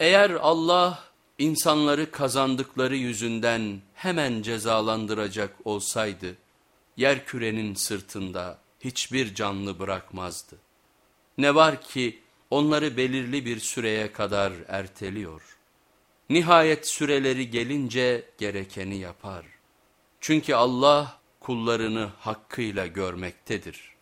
Eğer Allah insanları kazandıkları yüzünden hemen cezalandıracak olsaydı, yer kürenin sırtında hiçbir canlı bırakmazdı. Ne var ki onları belirli bir süreye kadar erteliyor. Nihayet süreleri gelince gerekeni yapar. Çünkü Allah kullarını hakkıyla görmektedir.